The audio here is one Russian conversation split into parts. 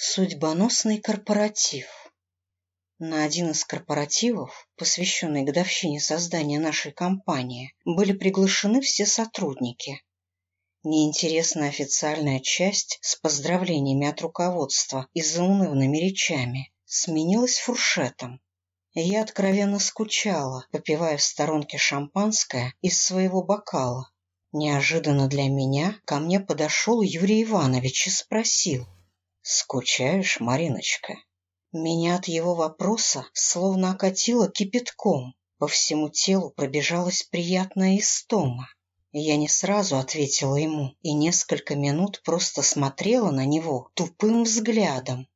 Судьбоносный корпоратив. На один из корпоративов, посвященный годовщине создания нашей компании, были приглашены все сотрудники. Неинтересная официальная часть с поздравлениями от руководства и заунывными речами сменилась фуршетом. Я откровенно скучала, попивая в сторонке шампанское из своего бокала. Неожиданно для меня ко мне подошел Юрий Иванович и спросил — «Скучаешь, Мариночка?» Меня от его вопроса словно окатило кипятком. По всему телу пробежалась приятная истома. Я не сразу ответила ему и несколько минут просто смотрела на него тупым взглядом.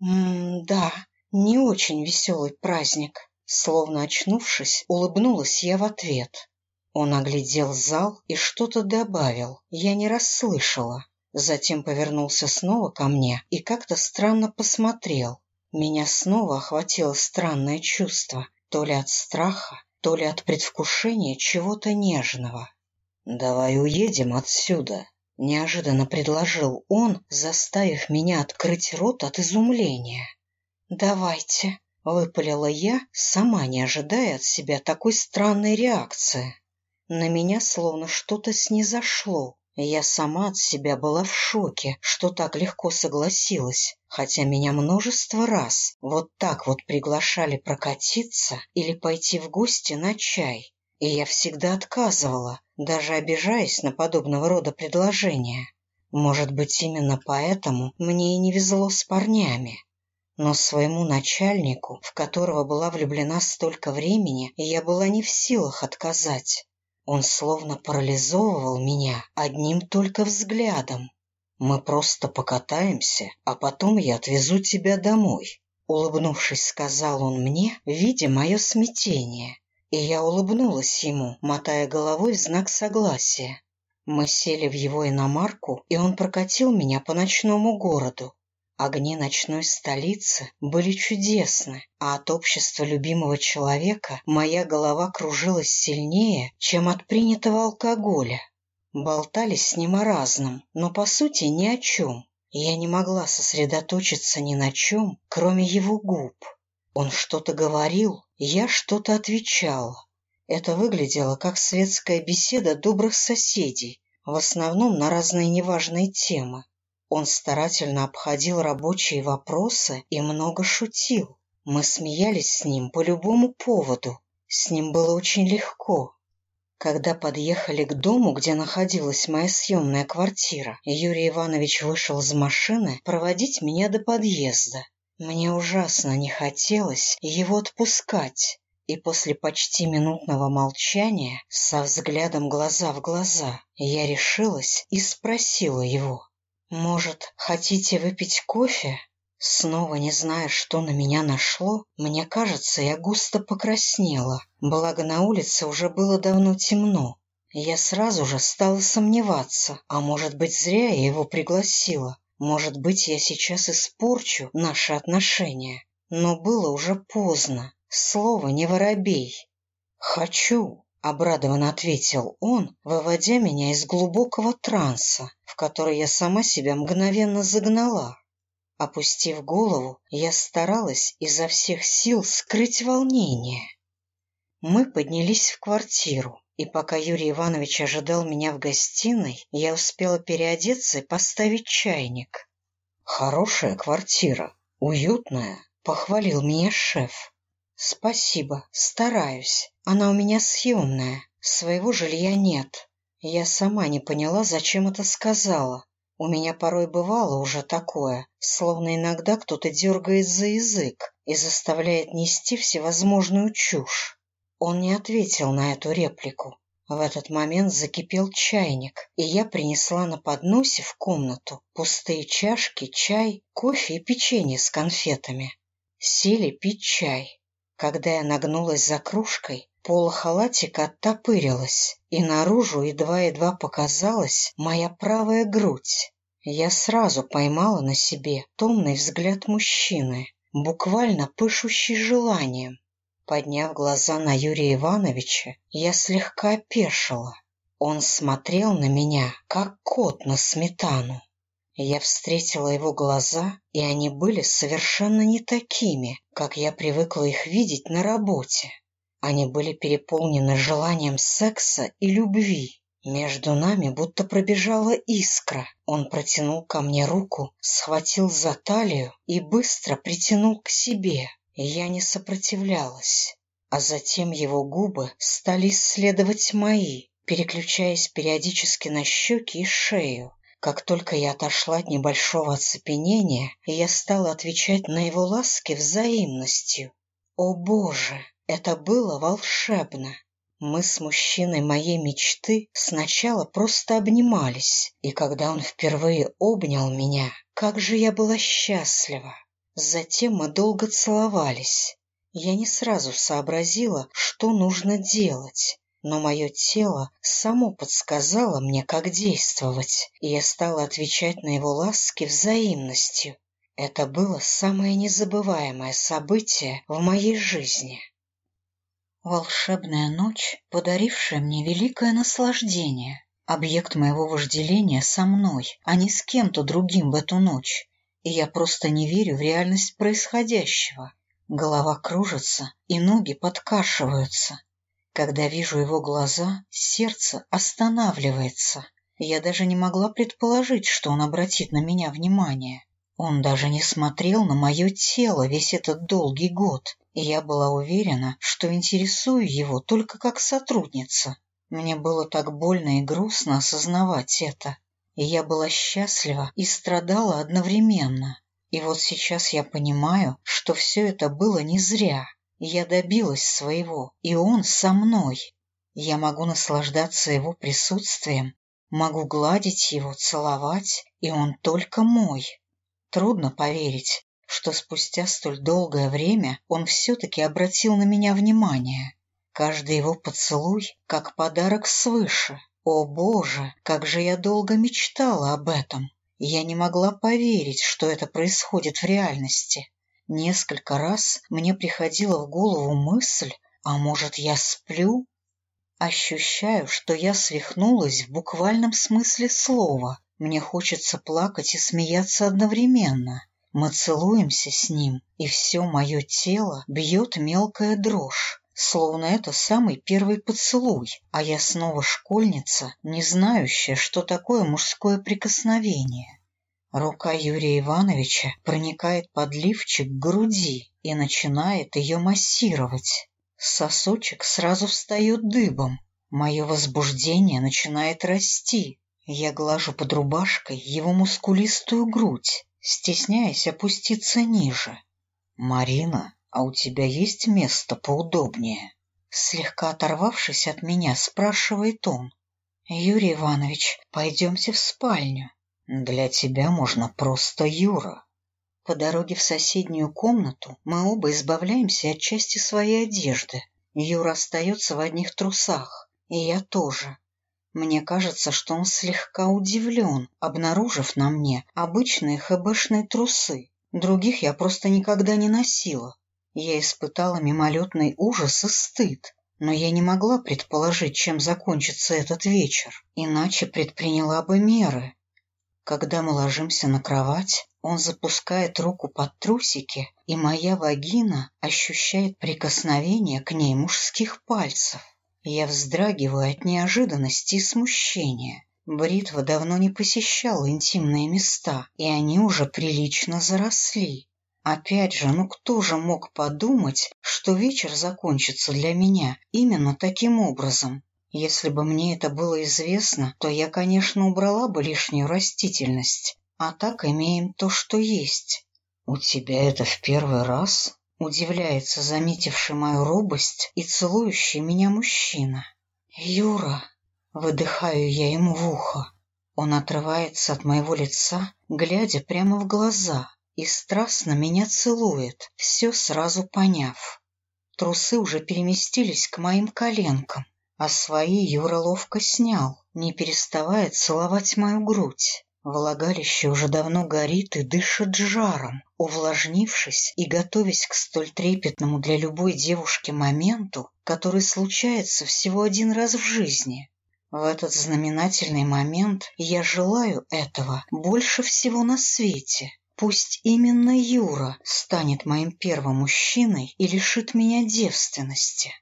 «М-да, не очень веселый праздник». Словно очнувшись, улыбнулась я в ответ. Он оглядел зал и что-то добавил. Я не расслышала. Затем повернулся снова ко мне и как-то странно посмотрел. Меня снова охватило странное чувство, то ли от страха, то ли от предвкушения чего-то нежного. «Давай уедем отсюда», — неожиданно предложил он, заставив меня открыть рот от изумления. «Давайте», — выпалила я, сама не ожидая от себя такой странной реакции. На меня словно что-то снизошло, я сама от себя была в шоке, что так легко согласилась, хотя меня множество раз вот так вот приглашали прокатиться или пойти в гости на чай, и я всегда отказывала, даже обижаясь на подобного рода предложения. Может быть, именно поэтому мне и не везло с парнями. Но своему начальнику, в которого была влюблена столько времени, я была не в силах отказать. Он словно парализовывал меня одним только взглядом. «Мы просто покатаемся, а потом я отвезу тебя домой», — улыбнувшись, сказал он мне, видя мое смятение. И я улыбнулась ему, мотая головой в знак согласия. Мы сели в его иномарку, и он прокатил меня по ночному городу. Огни ночной столицы были чудесны, а от общества любимого человека моя голова кружилась сильнее, чем от принятого алкоголя. Болтались с ним о разном, но по сути ни о чем. Я не могла сосредоточиться ни на чем, кроме его губ. Он что-то говорил, я что-то отвечала. Это выглядело как светская беседа добрых соседей, в основном на разные неважные темы. Он старательно обходил рабочие вопросы и много шутил. Мы смеялись с ним по любому поводу. С ним было очень легко. Когда подъехали к дому, где находилась моя съемная квартира, Юрий Иванович вышел из машины проводить меня до подъезда. Мне ужасно не хотелось его отпускать, и после почти минутного молчания, со взглядом глаза в глаза, я решилась и спросила его. «Может, хотите выпить кофе?» Снова не зная, что на меня нашло, мне кажется, я густо покраснела, благо на улице уже было давно темно. Я сразу же стала сомневаться, а может быть, зря я его пригласила. Может быть, я сейчас испорчу наши отношения. Но было уже поздно. Слово не воробей. «Хочу», Обрадованно ответил он, выводя меня из глубокого транса, в который я сама себя мгновенно загнала. Опустив голову, я старалась изо всех сил скрыть волнение. Мы поднялись в квартиру, и пока Юрий Иванович ожидал меня в гостиной, я успела переодеться и поставить чайник. «Хорошая квартира, уютная», — похвалил меня шеф. «Спасибо, стараюсь. Она у меня съемная. Своего жилья нет. Я сама не поняла, зачем это сказала. У меня порой бывало уже такое, словно иногда кто-то дергает за язык и заставляет нести всевозможную чушь. Он не ответил на эту реплику. В этот момент закипел чайник, и я принесла на подносе в комнату пустые чашки, чай, кофе и печенье с конфетами. Сели пить чай. Когда я нагнулась за кружкой, поло халатика оттопырилась, и наружу едва-едва показалась моя правая грудь. Я сразу поймала на себе томный взгляд мужчины, буквально пышущий желанием. Подняв глаза на Юрия Ивановича, я слегка опешила. Он смотрел на меня, как кот на сметану. Я встретила его глаза, и они были совершенно не такими, как я привыкла их видеть на работе. Они были переполнены желанием секса и любви. Между нами будто пробежала искра. Он протянул ко мне руку, схватил за талию и быстро притянул к себе. Я не сопротивлялась. А затем его губы стали исследовать мои, переключаясь периодически на щеки и шею. Как только я отошла от небольшого оцепенения, я стала отвечать на его ласки взаимностью. О боже, это было волшебно! Мы с мужчиной моей мечты сначала просто обнимались, и когда он впервые обнял меня, как же я была счастлива. Затем мы долго целовались. Я не сразу сообразила, что нужно делать, но мое тело само подсказало мне, как действовать, и я стала отвечать на его ласки взаимностью. Это было самое незабываемое событие в моей жизни. Волшебная ночь, подарившая мне великое наслаждение. Объект моего вожделения со мной, а не с кем-то другим в эту ночь. И я просто не верю в реальность происходящего. Голова кружится, и ноги подкашиваются. Когда вижу его глаза, сердце останавливается. Я даже не могла предположить, что он обратит на меня внимание. Он даже не смотрел на мое тело весь этот долгий год, и я была уверена, что интересую его только как сотрудница. Мне было так больно и грустно осознавать это, и я была счастлива и страдала одновременно. И вот сейчас я понимаю, что все это было не зря. Я добилась своего, и он со мной. Я могу наслаждаться его присутствием, могу гладить его, целовать, и он только мой. Трудно поверить, что спустя столь долгое время он все-таки обратил на меня внимание. Каждый его поцелуй — как подарок свыше. О, Боже, как же я долго мечтала об этом! Я не могла поверить, что это происходит в реальности. Несколько раз мне приходила в голову мысль, а может, я сплю? Ощущаю, что я свихнулась в буквальном смысле слова. Мне хочется плакать и смеяться одновременно. Мы целуемся с ним, и все мое тело бьет мелкая дрожь, словно это самый первый поцелуй, а я снова школьница, не знающая, что такое мужское прикосновение. Рука Юрия Ивановича проникает под лифчик к груди и начинает ее массировать. Сосочек сразу встает дыбом. Мое возбуждение начинает расти. Я глажу под рубашкой его мускулистую грудь, стесняясь опуститься ниже. «Марина, а у тебя есть место поудобнее?» Слегка оторвавшись от меня, спрашивает он. «Юрий Иванович, пойдемте в спальню». «Для тебя можно просто Юра». По дороге в соседнюю комнату мы оба избавляемся от части своей одежды. Юра остается в одних трусах, и я тоже. Мне кажется, что он слегка удивлен, обнаружив на мне обычные хэбэшные трусы. Других я просто никогда не носила. Я испытала мимолетный ужас и стыд, но я не могла предположить, чем закончится этот вечер, иначе предприняла бы меры. Когда мы ложимся на кровать, он запускает руку под трусики, и моя вагина ощущает прикосновение к ней мужских пальцев. Я вздрагиваю от неожиданности и смущения. Бритва давно не посещала интимные места, и они уже прилично заросли. Опять же, ну кто же мог подумать, что вечер закончится для меня именно таким образом? Если бы мне это было известно, то я, конечно, убрала бы лишнюю растительность. А так имеем то, что есть. У тебя это в первый раз? Удивляется заметивший мою робость и целующий меня мужчина. «Юра!» — выдыхаю я ему в ухо. Он отрывается от моего лица, глядя прямо в глаза, и страстно меня целует, все сразу поняв. Трусы уже переместились к моим коленкам, а свои Юра ловко снял, не переставая целовать мою грудь. Влагалище уже давно горит и дышит жаром, увлажнившись и готовясь к столь трепетному для любой девушки моменту, который случается всего один раз в жизни. В этот знаменательный момент я желаю этого больше всего на свете. Пусть именно Юра станет моим первым мужчиной и лишит меня девственности.